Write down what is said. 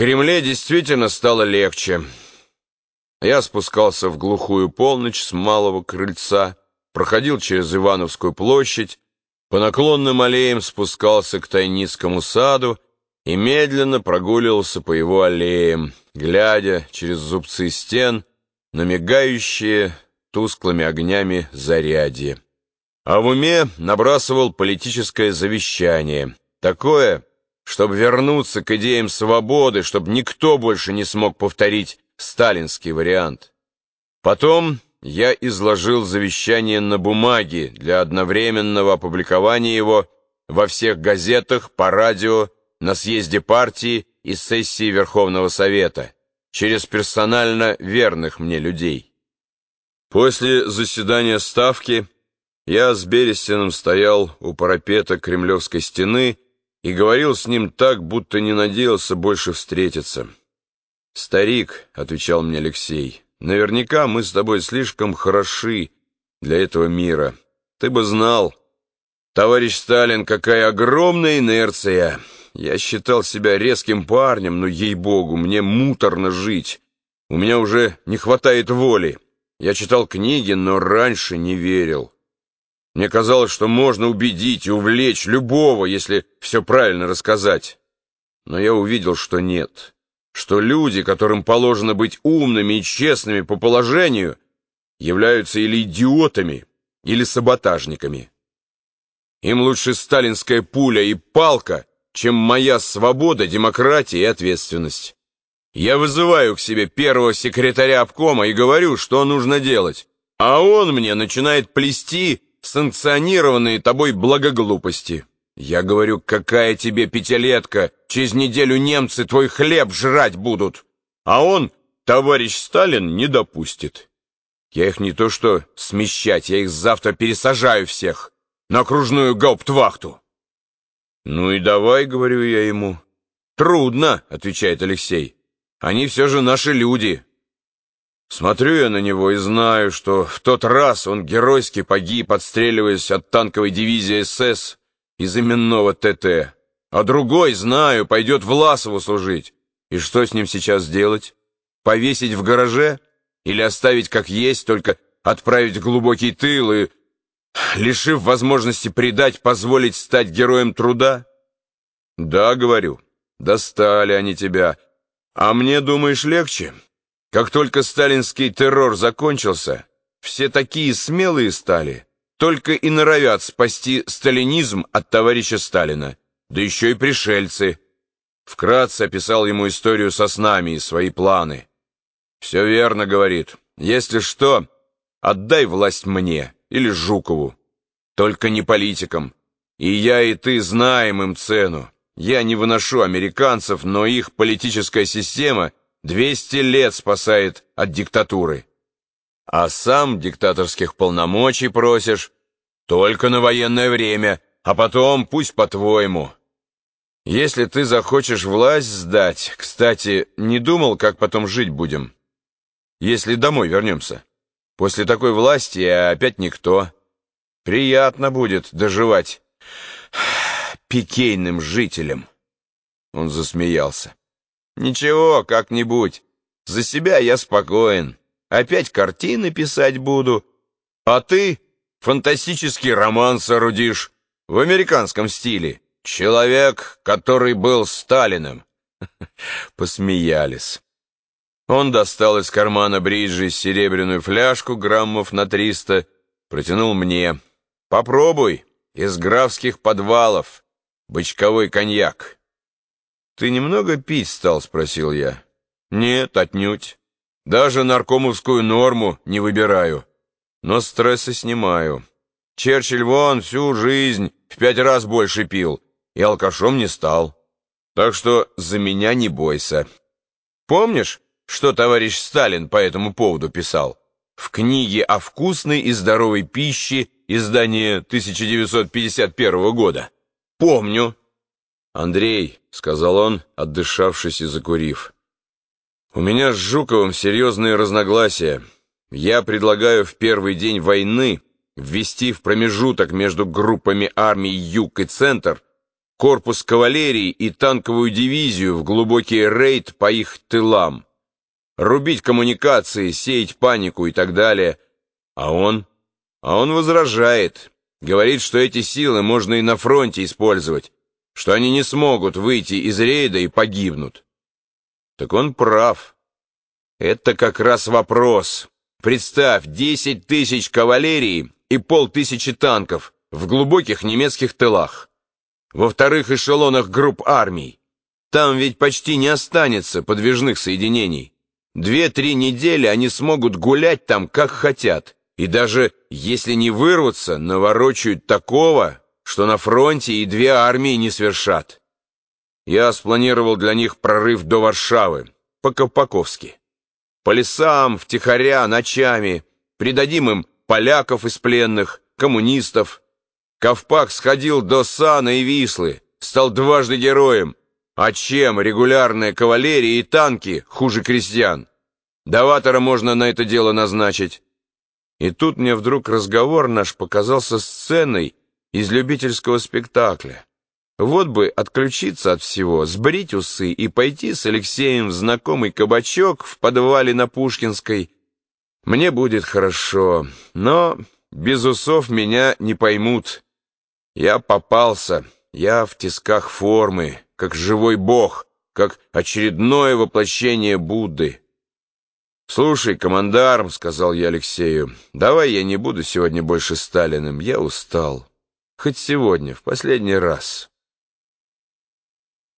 Кремле действительно стало легче. Я спускался в глухую полночь с малого крыльца, проходил через Ивановскую площадь, по наклонным аллеям спускался к Тайницкому саду и медленно прогуливался по его аллеям, глядя через зубцы стен на мигающие тусклыми огнями зарядье. А в уме набрасывал политическое завещание, такое, чтобы вернуться к идеям свободы, чтобы никто больше не смог повторить сталинский вариант. Потом я изложил завещание на бумаге для одновременного опубликования его во всех газетах, по радио, на съезде партии и сессии Верховного Совета, через персонально верных мне людей. После заседания Ставки я с Берестиным стоял у парапета Кремлевской стены и говорил с ним так, будто не надеялся больше встретиться. «Старик», — отвечал мне Алексей, — «наверняка мы с тобой слишком хороши для этого мира. Ты бы знал, товарищ Сталин, какая огромная инерция. Я считал себя резким парнем, но, ей-богу, мне муторно жить. У меня уже не хватает воли. Я читал книги, но раньше не верил». Мне казалось, что можно убедить и увлечь любого, если все правильно рассказать. Но я увидел, что нет. Что люди, которым положено быть умными и честными по положению, являются или идиотами, или саботажниками. Им лучше сталинская пуля и палка, чем моя свобода, демократия и ответственность. Я вызываю к себе первого секретаря обкома и говорю, что нужно делать. А он мне начинает плести санкционированные тобой благоглупости. Я говорю, какая тебе пятилетка, через неделю немцы твой хлеб жрать будут. А он, товарищ Сталин, не допустит. Я их не то что смещать, я их завтра пересажаю всех на окружную гауптвахту. Ну и давай, говорю я ему. Трудно, отвечает Алексей. Они все же наши люди. Смотрю я на него и знаю, что в тот раз он геройски погиб, отстреливаясь от танковой дивизии СС из именного ТТ. А другой, знаю, пойдет Власову служить. И что с ним сейчас делать? Повесить в гараже? Или оставить как есть, только отправить в глубокий тыл и, лишив возможности предать, позволить стать героем труда? Да, говорю, достали они тебя. А мне, думаешь, легче? Как только сталинский террор закончился, все такие смелые стали, только и норовят спасти сталинизм от товарища Сталина, да еще и пришельцы. Вкратце описал ему историю со снами и свои планы. «Все верно, — говорит, — если что, отдай власть мне или Жукову, только не политикам. И я, и ты знаем им цену. Я не выношу американцев, но их политическая система — Двести лет спасает от диктатуры. А сам диктаторских полномочий просишь только на военное время, а потом пусть по-твоему. Если ты захочешь власть сдать, кстати, не думал, как потом жить будем, если домой вернемся. После такой власти опять никто. Приятно будет доживать пикейным жителям. Он засмеялся. Ничего, как-нибудь. За себя я спокоен. Опять картины писать буду. А ты фантастический роман соорудишь в американском стиле. Человек, который был Сталиным. Посмеялись. Он достал из кармана бриджи серебряную фляжку граммов на триста, протянул мне. «Попробуй, из графских подвалов, бычковой коньяк». «Ты немного пить стал?» — спросил я. «Нет, отнюдь. Даже наркомовскую норму не выбираю. Но стрессы снимаю. Черчилль вон всю жизнь в пять раз больше пил и алкашом не стал. Так что за меня не бойся. Помнишь, что товарищ Сталин по этому поводу писал? В книге о вкусной и здоровой пище издания 1951 года. Помню. «Андрей», — сказал он, отдышавшись и закурив, — «у меня с Жуковым серьезные разногласия. Я предлагаю в первый день войны ввести в промежуток между группами армий Юг и Центр корпус кавалерии и танковую дивизию в глубокий рейд по их тылам, рубить коммуникации, сеять панику и так далее. А он? А он возражает, говорит, что эти силы можно и на фронте использовать, что они не смогут выйти из рейда и погибнут. Так он прав. Это как раз вопрос. Представь, десять тысяч кавалерии и полтысячи танков в глубоких немецких тылах. Во вторых эшелонах групп армий. Там ведь почти не останется подвижных соединений. Две-три недели они смогут гулять там, как хотят. И даже если не вырвутся, наворочают такого, что на фронте и две армии не свершат. Я спланировал для них прорыв до Варшавы, по-ковпаковски. По лесам, втихаря, ночами. Придадим им поляков из пленных, коммунистов. Ковпак сходил до Сана и Вислы, стал дважды героем. А чем регулярная кавалерия и танки хуже крестьян? Даватора можно на это дело назначить. И тут мне вдруг разговор наш показался сценой из любительского спектакля. Вот бы отключиться от всего, сбрить усы и пойти с Алексеем в знакомый кабачок в подвале на Пушкинской. Мне будет хорошо, но без усов меня не поймут. Я попался, я в тисках формы, как живой бог, как очередное воплощение Будды. «Слушай, командарм», — сказал я Алексею, — «давай я не буду сегодня больше Сталиным, я устал. Хоть сегодня, в последний раз».